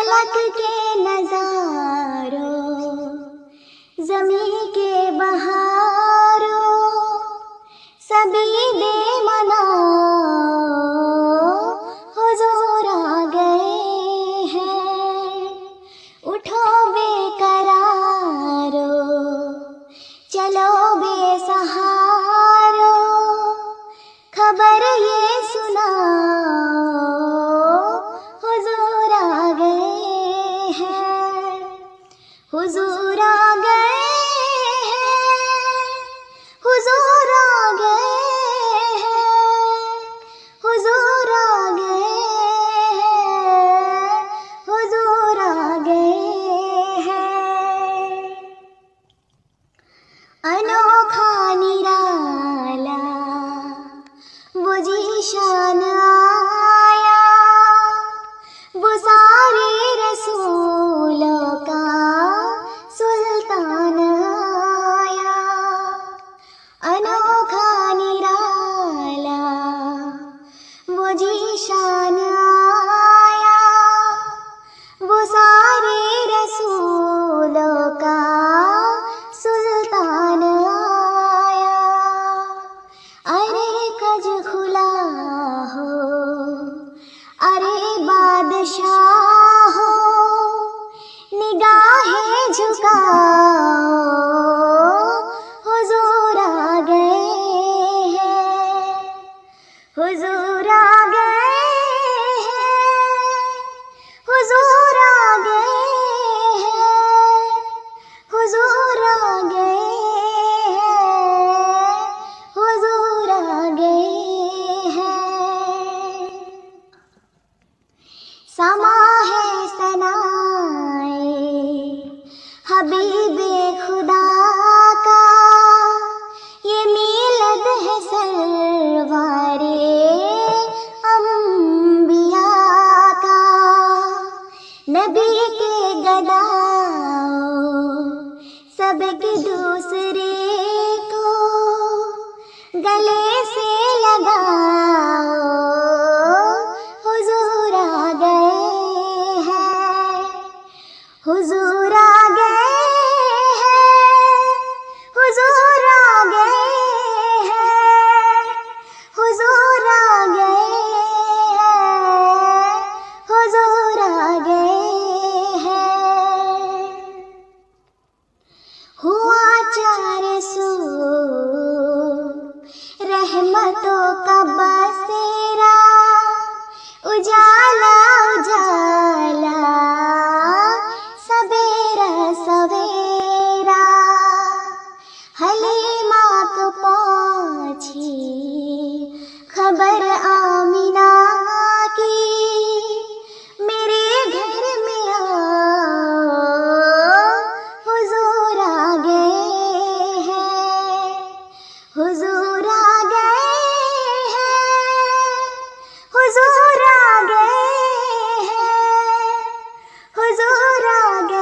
फलक के नजारो जमी के बहारों, सभी दे मना हुजूर आ गए हैं। उठो बे बेकरारो, चलो बेसहारो, खबर ये सुना 下啊。के दूसरे को गले तो मोहब्बतों का बसेरा उजाला उजाला। सवेरा सवेरा हलीमा को पहुँची। Dora,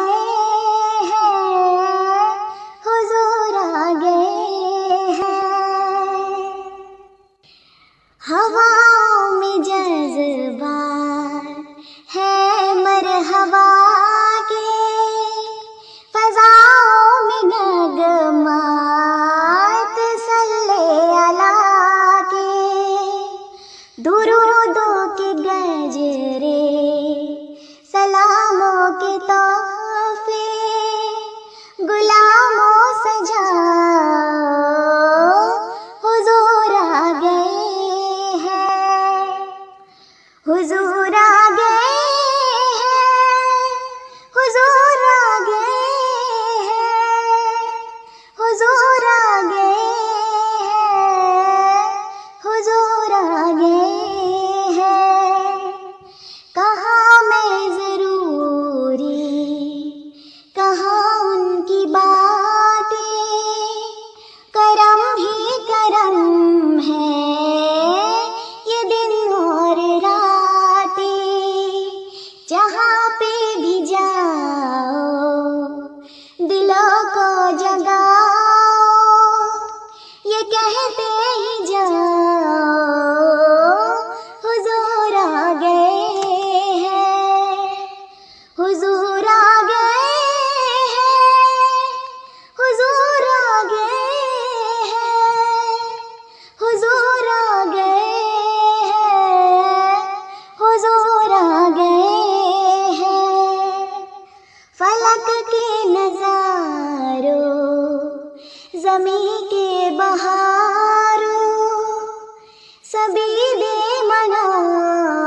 सभी दे